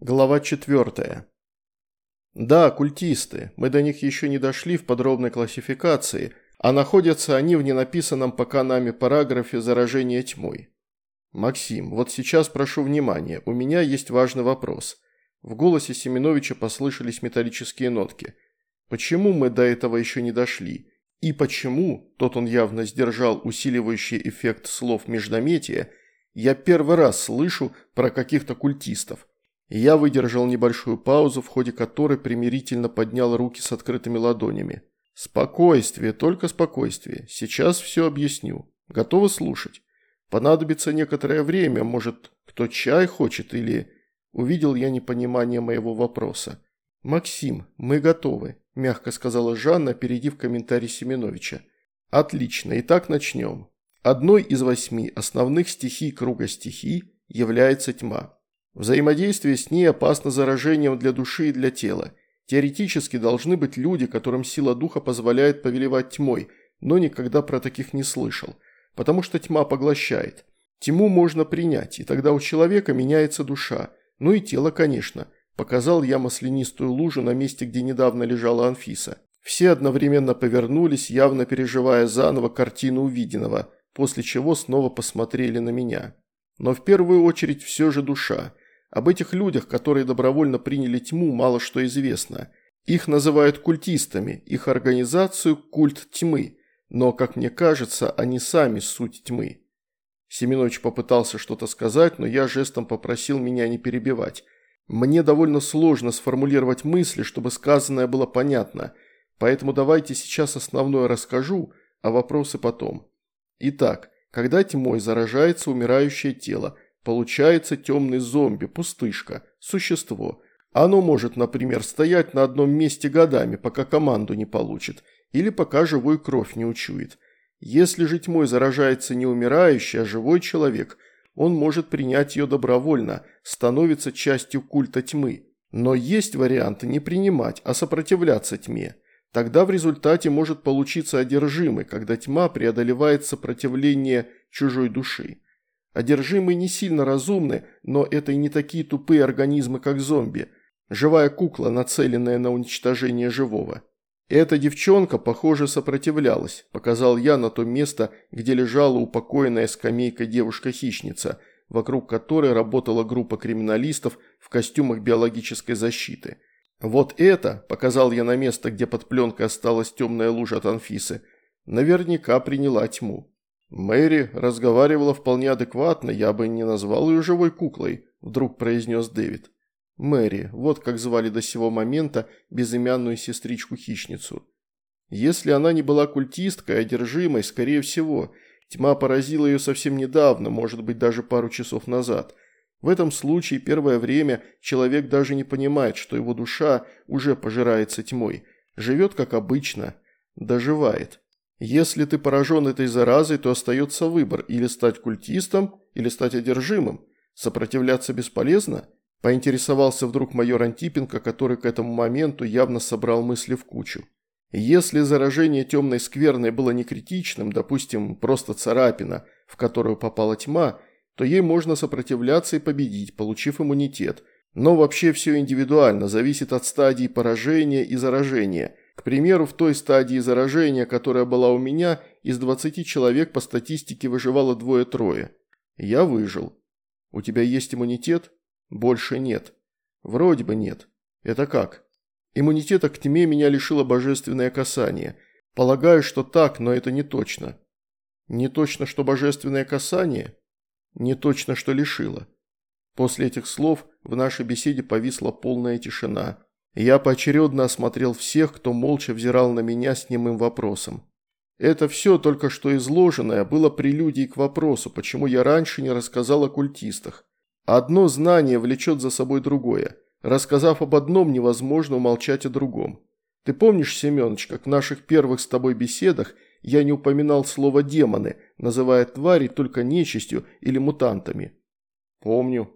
Глава 4. Да, культисты. Мы до них еще не дошли в подробной классификации, а находятся они в ненаписанном пока нами параграфе заражения тьмой. Максим, вот сейчас прошу внимания, у меня есть важный вопрос. В голосе Семеновича послышались металлические нотки. Почему мы до этого еще не дошли? И почему, тот он явно сдержал усиливающий эффект слов междометия, я первый раз слышу про каких-то культистов? Я выдержал небольшую паузу, в ходе которой примирительно поднял руки с открытыми ладонями. «Спокойствие, только спокойствие. Сейчас все объясню. Готовы слушать? Понадобится некоторое время, может, кто чай хочет или...» Увидел я непонимание моего вопроса. «Максим, мы готовы», – мягко сказала Жанна, опередив комментарий Семеновича. «Отлично, итак начнем. Одной из восьми основных стихий круга стихий является тьма. Взаимодействие с ней опасно заражением для души и для тела. Теоретически должны быть люди, которым сила духа позволяет повелевать тьмой, но никогда про таких не слышал. Потому что тьма поглощает. Тьму можно принять, и тогда у человека меняется душа. Ну и тело, конечно. Показал я маслянистую лужу на месте, где недавно лежала Анфиса. Все одновременно повернулись, явно переживая заново картину увиденного, после чего снова посмотрели на меня. Но в первую очередь все же душа – об этих людях, которые добровольно приняли тьму, мало что известно. Их называют культистами, их организацию – культ тьмы, но, как мне кажется, они сами суть тьмы. Семенович попытался что-то сказать, но я жестом попросил меня не перебивать. Мне довольно сложно сформулировать мысли, чтобы сказанное было понятно, поэтому давайте сейчас основное расскажу, а вопросы потом. Итак, когда тьмой заражается умирающее тело – Получается темный зомби, пустышка, существо. Оно может, например, стоять на одном месте годами, пока команду не получит, или пока живой кровь не учует. Если же тьмой заражается не умирающий, а живой человек, он может принять ее добровольно, становится частью культа тьмы. Но есть варианты не принимать, а сопротивляться тьме. Тогда в результате может получиться одержимый, когда тьма преодолевает сопротивление чужой души. Одержимые не сильно разумны, но это и не такие тупые организмы, как зомби. Живая кукла, нацеленная на уничтожение живого. Эта девчонка, похоже, сопротивлялась, показал я на то место, где лежала упокоенная скамейка девушка-хищница, вокруг которой работала группа криминалистов в костюмах биологической защиты. Вот это, показал я на место, где под пленкой осталась темная лужа от Анфисы, наверняка приняла тьму. «Мэри разговаривала вполне адекватно, я бы не назвал ее живой куклой», – вдруг произнес Дэвид. Мэри, вот как звали до сего момента безымянную сестричку-хищницу. Если она не была культисткой, одержимой, скорее всего, тьма поразила ее совсем недавно, может быть даже пару часов назад. В этом случае первое время человек даже не понимает, что его душа уже пожирается тьмой, живет как обычно, доживает. Если ты поражен этой заразой, то остается выбор – или стать культистом, или стать одержимым. Сопротивляться бесполезно? Поинтересовался вдруг майор Антипенко, который к этому моменту явно собрал мысли в кучу. Если заражение темной скверной было не критичным, допустим, просто царапина, в которую попала тьма, то ей можно сопротивляться и победить, получив иммунитет. Но вообще все индивидуально, зависит от стадии поражения и заражения – к примеру, в той стадии заражения, которая была у меня, из 20 человек по статистике выживало двое-трое. Я выжил. У тебя есть иммунитет? Больше нет. Вроде бы нет. Это как? Иммунитета к тьме меня лишило божественное касание. Полагаю, что так, но это не точно. Не точно, что божественное касание? Не точно, что лишило. После этих слов в нашей беседе повисла полная тишина. Я поочередно осмотрел всех, кто молча взирал на меня с немым вопросом. Это все только что изложенное было прелюдией к вопросу, почему я раньше не рассказал о культистах. Одно знание влечет за собой другое. Рассказав об одном, невозможно умолчать о другом. Ты помнишь, Семенович, как в наших первых с тобой беседах я не упоминал слово «демоны», называя твари только нечистью или мутантами? Помню.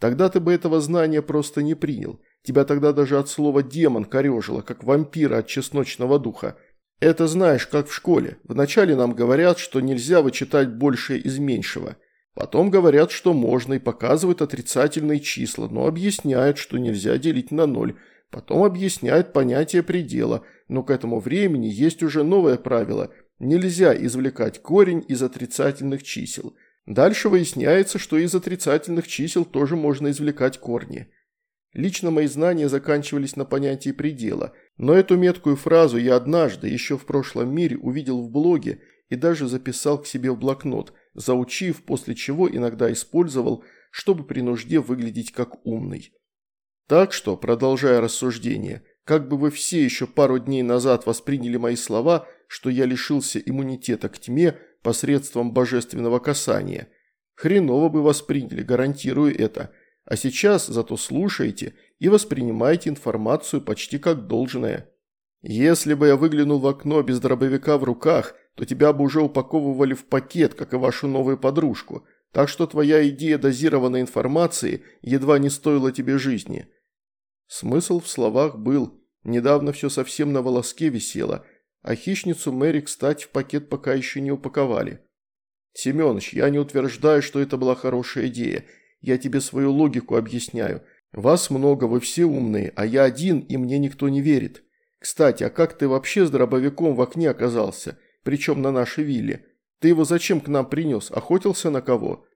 Тогда ты бы этого знания просто не принял. Тебя тогда даже от слова «демон» корежило, как вампира от чесночного духа. Это знаешь, как в школе. Вначале нам говорят, что нельзя вычитать большее из меньшего. Потом говорят, что можно и показывают отрицательные числа, но объясняют, что нельзя делить на ноль. Потом объясняют понятие предела, но к этому времени есть уже новое правило – нельзя извлекать корень из отрицательных чисел. Дальше выясняется, что из отрицательных чисел тоже можно извлекать корни. Лично мои знания заканчивались на понятии предела, но эту меткую фразу я однажды, еще в прошлом мире, увидел в блоге и даже записал к себе в блокнот, заучив, после чего иногда использовал, чтобы при нужде выглядеть как умный. Так что, продолжая рассуждение, как бы вы все еще пару дней назад восприняли мои слова, что я лишился иммунитета к тьме посредством божественного касания? Хреново бы восприняли, гарантирую это. А сейчас зато слушаете и воспринимаете информацию почти как должное. Если бы я выглянул в окно без дробовика в руках – то тебя бы уже упаковывали в пакет, как и вашу новую подружку. Так что твоя идея дозированной информации едва не стоила тебе жизни». Смысл в словах был. Недавно все совсем на волоске висело, а хищницу Мэри, кстати, в пакет пока еще не упаковали. «Семеныч, я не утверждаю, что это была хорошая идея. Я тебе свою логику объясняю. Вас много, вы все умные, а я один, и мне никто не верит. Кстати, а как ты вообще с дробовиком в окне оказался? причем на нашей вилле. Ты его зачем к нам принес? Охотился на кого?»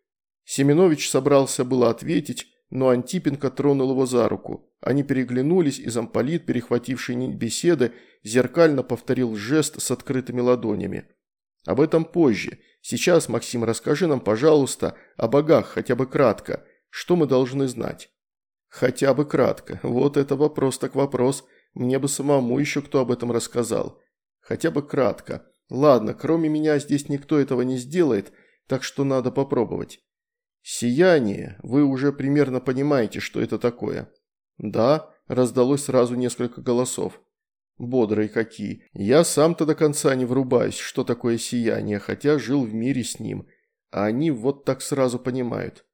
Семенович собрался было ответить, но Антипенко тронул его за руку. Они переглянулись, и замполит, перехвативший нить беседы, зеркально повторил жест с открытыми ладонями. «Об этом позже. Сейчас, Максим, расскажи нам, пожалуйста, о богах, хотя бы кратко. Что мы должны знать?» «Хотя бы кратко. Вот это вопрос так вопрос. Мне бы самому еще кто об этом рассказал. Хотя бы кратко. Ладно, кроме меня здесь никто этого не сделает, так что надо попробовать. Сияние, вы уже примерно понимаете, что это такое. Да, раздалось сразу несколько голосов. Бодрые какие. Я сам-то до конца не врубаюсь, что такое сияние, хотя жил в мире с ним. А они вот так сразу понимают.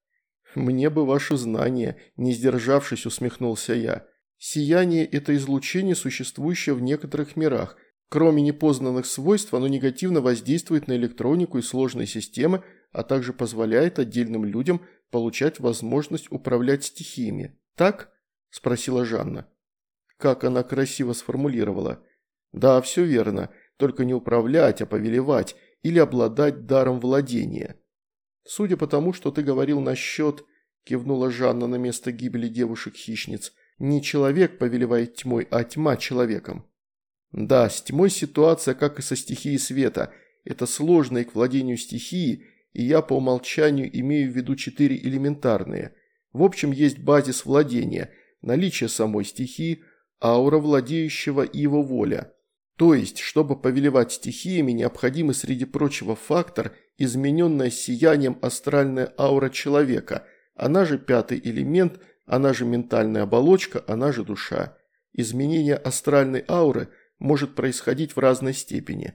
Мне бы ваши знания, не сдержавшись, усмехнулся я. Сияние – это излучение, существующее в некоторых мирах – Кроме непознанных свойств, оно негативно воздействует на электронику и сложные системы, а также позволяет отдельным людям получать возможность управлять стихиями. Так? – спросила Жанна. Как она красиво сформулировала. Да, все верно, только не управлять, а повелевать или обладать даром владения. Судя по тому, что ты говорил насчет, кивнула Жанна на место гибели девушек-хищниц, не человек повелевает тьмой, а тьма человеком. Да, с тьмой ситуация, как и со стихией света. Это сложно и к владению стихии, и я по умолчанию имею в виду четыре элементарные. В общем, есть базис владения, наличие самой стихии, аура владеющего и его воля. То есть, чтобы повелевать стихиями, необходимый среди прочего фактор, измененная сиянием астральная аура человека, она же пятый элемент, она же ментальная оболочка, она же душа. Изменение астральной ауры – может происходить в разной степени.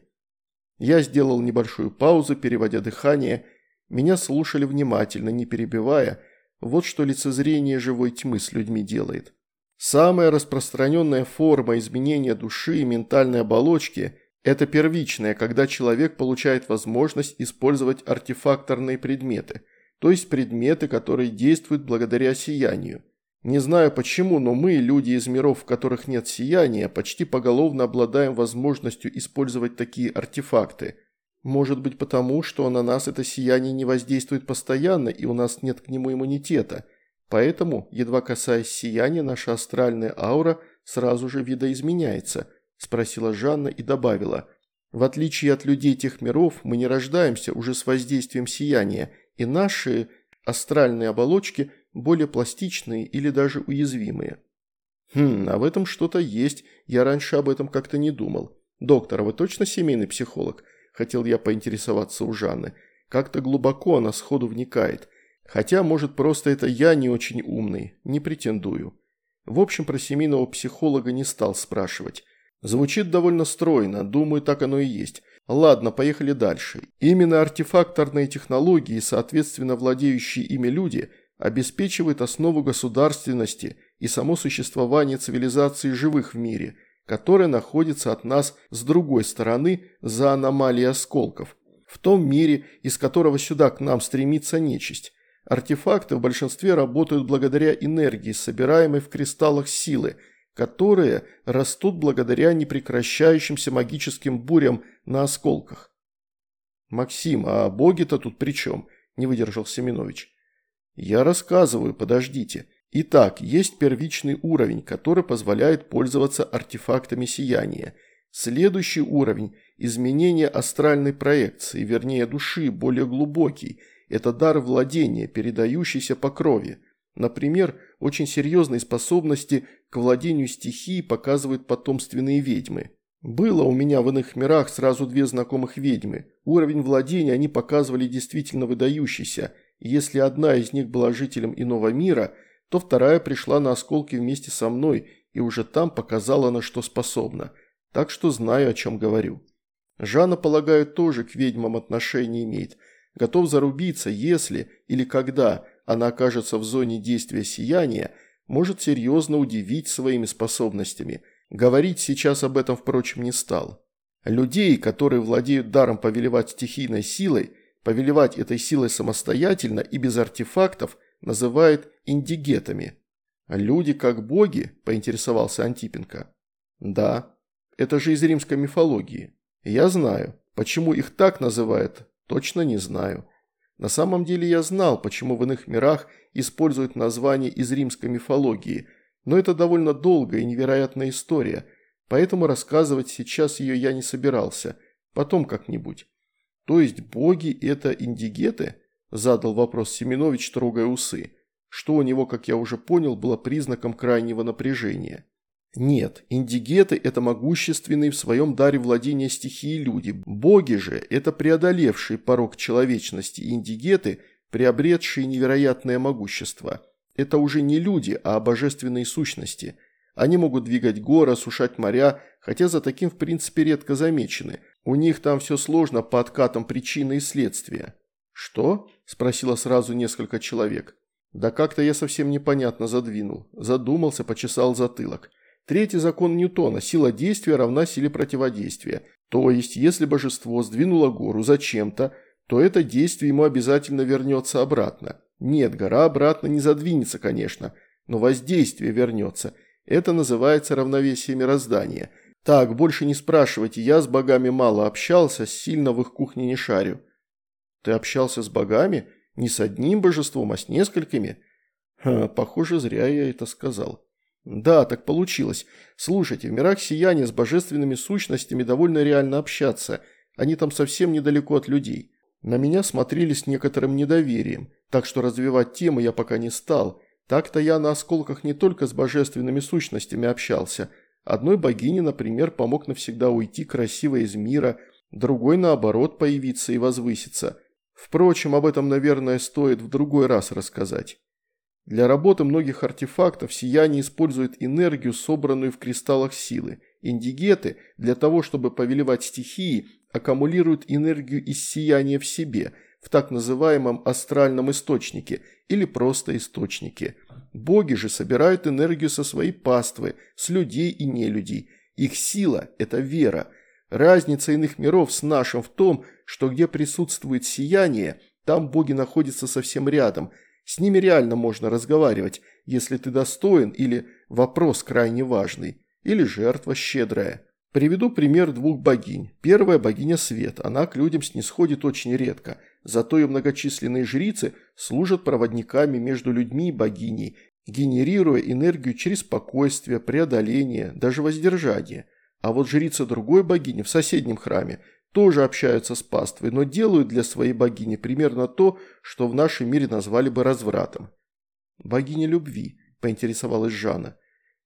Я сделал небольшую паузу, переводя дыхание. Меня слушали внимательно, не перебивая. Вот что лицезрение живой тьмы с людьми делает. Самая распространенная форма изменения души и ментальной оболочки – это первичная, когда человек получает возможность использовать артефакторные предметы, то есть предметы, которые действуют благодаря сиянию. Не знаю почему, но мы, люди из миров, в которых нет сияния, почти поголовно обладаем возможностью использовать такие артефакты. Может быть потому, что на нас это сияние не воздействует постоянно и у нас нет к нему иммунитета. Поэтому, едва касаясь сияния, наша астральная аура сразу же видоизменяется, спросила Жанна и добавила. В отличие от людей тех миров, мы не рождаемся уже с воздействием сияния, и наши астральные оболочки – более пластичные или даже уязвимые. Хм, а в этом что-то есть, я раньше об этом как-то не думал. Доктор, а вы точно семейный психолог? Хотел я поинтересоваться у Жанны. Как-то глубоко она сходу вникает. Хотя, может, просто это я не очень умный, не претендую. В общем, про семейного психолога не стал спрашивать. Звучит довольно стройно, думаю, так оно и есть. Ладно, поехали дальше. Именно артефакторные технологии, соответственно владеющие ими люди – обеспечивает основу государственности и само существование цивилизации живых в мире, которая находится от нас с другой стороны за аномалией осколков. в том мире, из которого сюда к нам стремится нечисть. Артефакты в большинстве работают благодаря энергии, собираемой в кристаллах силы, которые растут благодаря непрекращающимся магическим бурям на осколках. «Максим, а боги-то тут при чем?» – не выдержал Семенович. «Я рассказываю, подождите. Итак, есть первичный уровень, который позволяет пользоваться артефактами сияния. Следующий уровень – изменение астральной проекции, вернее души, более глубокий. Это дар владения, передающийся по крови. Например, очень серьезные способности к владению стихией показывают потомственные ведьмы. Было у меня в иных мирах сразу две знакомых ведьмы. Уровень владения они показывали действительно выдающийся. Если одна из них была жителем иного мира, то вторая пришла на осколки вместе со мной и уже там показала, на что способна. Так что знаю, о чем говорю. Жанна, полагаю, тоже к ведьмам отношение имеет. Готов зарубиться, если или когда она окажется в зоне действия сияния, может серьезно удивить своими способностями – Говорить сейчас об этом, впрочем, не стал. Людей, которые владеют даром повелевать стихийной силой, повелевать этой силой самостоятельно и без артефактов, называют индигетами. «Люди как боги?» – поинтересовался Антипенко. «Да, это же из римской мифологии. Я знаю. Почему их так называют, точно не знаю. На самом деле я знал, почему в иных мирах используют название из римской мифологии – но это довольно долгая и невероятная история, поэтому рассказывать сейчас ее я не собирался, потом как-нибудь. То есть боги – это индигеты? Задал вопрос Семенович, трогая усы, что у него, как я уже понял, было признаком крайнего напряжения. Нет, индигеты – это могущественные в своем даре владения стихией люди. Боги же – это преодолевшие порог человечности, индигеты – приобретшие невероятное могущество – это уже не люди, а божественные сущности. Они могут двигать горы, осушать моря, хотя за таким в принципе редко замечены. У них там все сложно по откатам причины и следствия. «Что?» – спросило сразу несколько человек. Да как-то я совсем непонятно задвинул. Задумался, почесал затылок. Третий закон Ньютона – сила действия равна силе противодействия. То есть, если божество сдвинуло гору зачем-то, то это действие ему обязательно вернется обратно. Нет, гора обратно не задвинется, конечно, но воздействие вернется. Это называется равновесие мироздания. Так, больше не спрашивайте, я с богами мало общался, сильно в их кухне не шарю. Ты общался с богами? Не с одним божеством, а с несколькими? Ха, похоже, зря я это сказал. Да, так получилось. Слушайте, в мирах сияния с божественными сущностями довольно реально общаться. Они там совсем недалеко от людей. На меня смотрели с некоторым недоверием, так что развивать тему я пока не стал. Так-то я на осколках не только с божественными сущностями общался. Одной богине, например, помог навсегда уйти красиво из мира, другой, наоборот, появиться и возвыситься. Впрочем, об этом, наверное, стоит в другой раз рассказать. Для работы многих артефактов сияние использует энергию, собранную в кристаллах силы. Индигеты, для того, чтобы повелевать стихии, аккумулируют энергию из сияния в себе, в так называемом астральном источнике или просто источнике. Боги же собирают энергию со своей паствы, с людей и нелюдей. Их сила – это вера. Разница иных миров с нашим в том, что где присутствует сияние, там боги находятся совсем рядом. С ними реально можно разговаривать, если ты достоин или вопрос крайне важный, или жертва щедрая. Приведу пример двух богинь. Первая богиня Свет, она к людям снисходит очень редко, зато ее многочисленные жрицы служат проводниками между людьми и богиней, генерируя энергию через спокойствие, преодоление, даже воздержание. А вот жрицы другой богини в соседнем храме тоже общаются с паствой, но делают для своей богини примерно то, что в нашем мире назвали бы развратом. «Богиня любви», – поинтересовалась Жанна.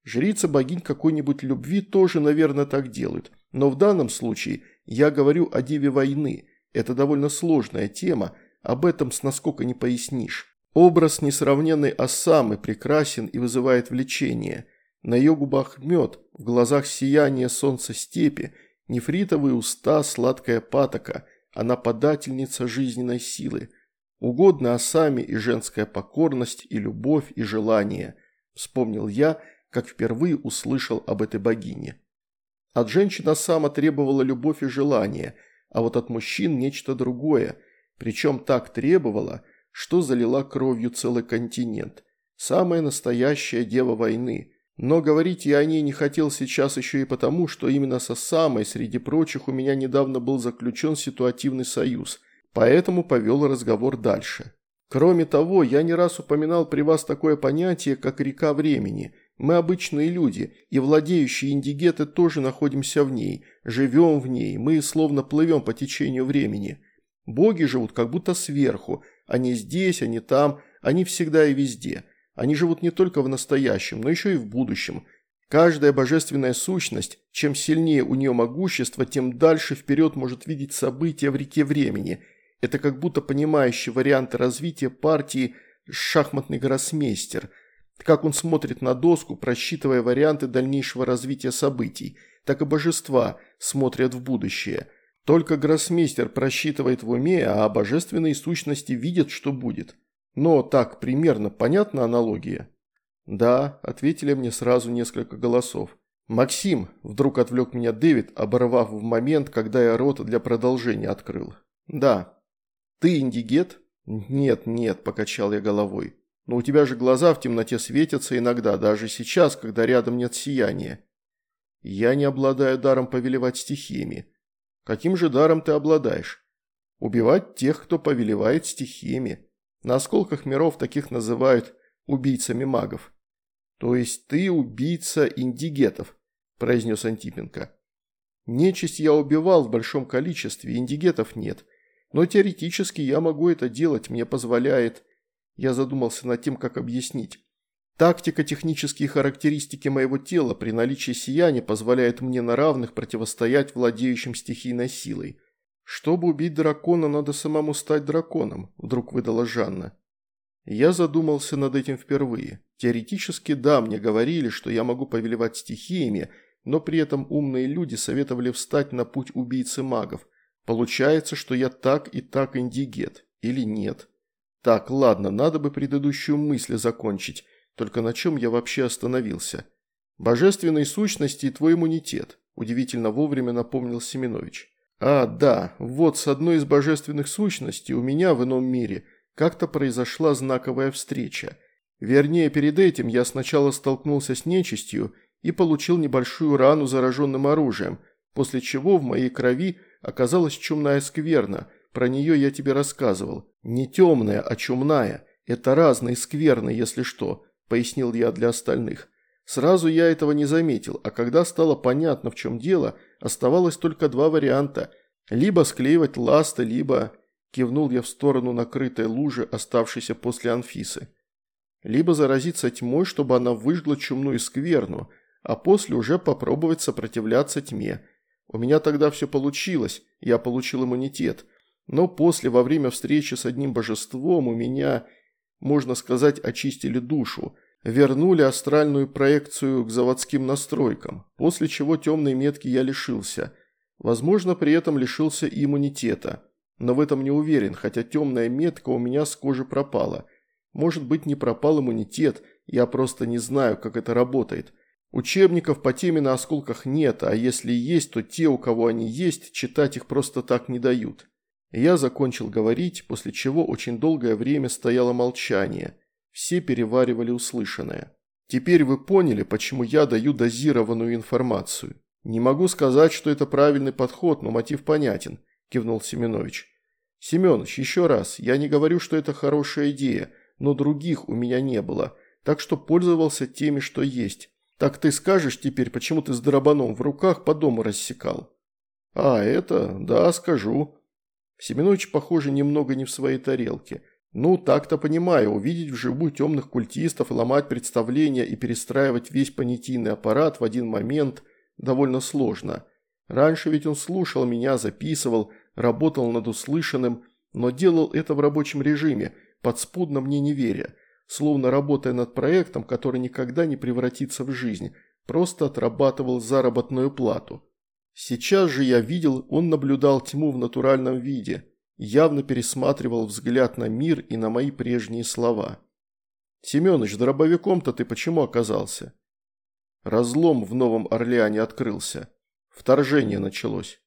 Жрица богинь какой-нибудь любви тоже, наверное, так делают. Но в данном случае я говорю о деве войны. Это довольно сложная тема, об этом с насколько не пояснишь. Образ несравненной Осамы прекрасен и вызывает влечение. На ее губах мед, в глазах сияние солнца степи, нефритовые уста, сладкая патока, она подательница жизненной силы. Угодно Осаме и женская покорность, и любовь, и желание. Вспомнил я – как впервые услышал об этой богине. От женщины Асама требовала любовь и желание, а вот от мужчин нечто другое, причем так требовало, что залила кровью целый континент. Самая настоящая дева войны. Но говорить я о ней не хотел сейчас еще и потому, что именно со самой, среди прочих, у меня недавно был заключен ситуативный союз, поэтому повел разговор дальше. Кроме того, я не раз упоминал при вас такое понятие, как река времени. Мы обычные люди, и владеющие индигеты тоже находимся в ней, живем в ней, мы словно плывем по течению времени. Боги живут как будто сверху, они здесь, они там, они всегда и везде. Они живут не только в настоящем, но еще и в будущем. Каждая божественная сущность, чем сильнее у нее могущество, тем дальше вперед может видеть события в реке времени. Это как будто понимающий варианты развития партии шахматный гроссмейстер. Как он смотрит на доску, просчитывая варианты дальнейшего развития событий, так и божества смотрят в будущее – только гроссмейстер просчитывает в уме, а божественные сущности видят, что будет. Но так примерно понятна аналогия? Да, ответили мне сразу несколько голосов. «Максим», – вдруг отвлек меня Дэвид, оборвав в момент, когда я рот для продолжения открыл. «Да». «Ты индигет?» «Нет, нет», – покачал я головой. «Но у тебя же глаза в темноте светятся иногда, даже сейчас, когда рядом нет сияния». «Я не обладаю даром повелевать стихиями», Каким же даром ты обладаешь? Убивать тех, кто повелевает стихиями. На осколках миров таких называют убийцами магов. То есть ты убийца индигетов, произнес Антипенко. Нечисть я убивал в большом количестве, индигетов нет. Но теоретически я могу это делать, мне позволяет... Я задумался над тем, как объяснить. Тактика технические характеристики моего тела при наличии сияния позволяет мне на равных противостоять владеющим стихийной силой. Чтобы убить дракона, надо самому стать драконом, вдруг выдала Жанна. Я задумался над этим впервые. Теоретически, да, мне говорили, что я могу повелевать стихиями, но при этом умные люди советовали встать на путь убийцы магов. Получается, что я так и так индигет. Или нет? Так, ладно, надо бы предыдущую мысль закончить. Только на чем я вообще остановился? Божественной сущности и твой иммунитет, удивительно вовремя напомнил Семенович. А, да, вот с одной из божественных сущностей у меня в ином мире как-то произошла знаковая встреча. Вернее, перед этим я сначала столкнулся с нечистью и получил небольшую рану зараженным оружием, после чего в моей крови оказалась чумная скверна, про нее я тебе рассказывал. Не темная, а чумная. Это разные скверны, если что. – пояснил я для остальных. Сразу я этого не заметил, а когда стало понятно, в чем дело, оставалось только два варианта. Либо склеивать ласты, либо... Кивнул я в сторону накрытой лужи, оставшейся после Анфисы. Либо заразиться тьмой, чтобы она выжгла чумную скверну, а после уже попробовать сопротивляться тьме. У меня тогда все получилось, я получил иммунитет. Но после, во время встречи с одним божеством, у меня можно сказать, очистили душу, вернули астральную проекцию к заводским настройкам, после чего темной метки я лишился. Возможно, при этом лишился иммунитета, но в этом не уверен, хотя темная метка у меня с кожи пропала. Может быть, не пропал иммунитет, я просто не знаю, как это работает. Учебников по теме на осколках нет, а если есть, то те, у кого они есть, читать их просто так не дают. Я закончил говорить, после чего очень долгое время стояло молчание. Все переваривали услышанное. Теперь вы поняли, почему я даю дозированную информацию. Не могу сказать, что это правильный подход, но мотив понятен, кивнул Семенович. Семенович, еще раз, я не говорю, что это хорошая идея, но других у меня не было, так что пользовался теми, что есть. Так ты скажешь теперь, почему ты с дробаном в руках по дому рассекал? А, это, да, скажу, Семенович, похоже, немного не в своей тарелке. Ну, так-то понимаю, увидеть вживую темных культистов, ломать представления и перестраивать весь понятийный аппарат в один момент довольно сложно. Раньше ведь он слушал меня, записывал, работал над услышанным, но делал это в рабочем режиме, подспудно мне не веря, словно работая над проектом, который никогда не превратится в жизнь, просто отрабатывал заработную плату. Сейчас же я видел, он наблюдал тьму в натуральном виде, явно пересматривал взгляд на мир и на мои прежние слова. «Семёныч, дробовиком-то ты почему оказался?» Разлом в Новом Орлеане открылся. Вторжение началось.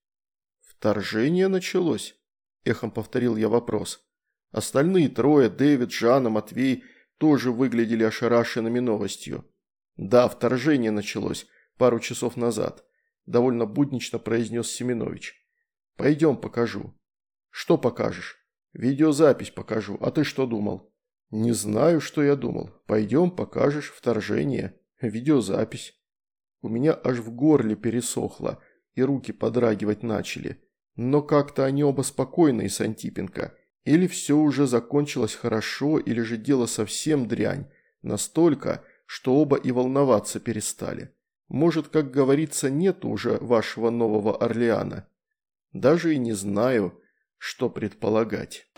«Вторжение началось?» – эхом повторил я вопрос. Остальные трое, Дэвид, Жанна, Матвей, тоже выглядели ошарашенными новостью. «Да, вторжение началось пару часов назад», – довольно буднично произнес Семенович. «Пойдем покажу». «Что покажешь?» «Видеозапись покажу. А ты что думал?» «Не знаю, что я думал. Пойдем, покажешь вторжение. Видеозапись». У меня аж в горле пересохло, и руки подрагивать начали. Но как-то они оба спокойные с Антипенко. Или все уже закончилось хорошо, или же дело совсем дрянь. Настолько, что оба и волноваться перестали. Может, как говорится, нет уже вашего нового Орлеана. Даже и не знаю, что предполагать.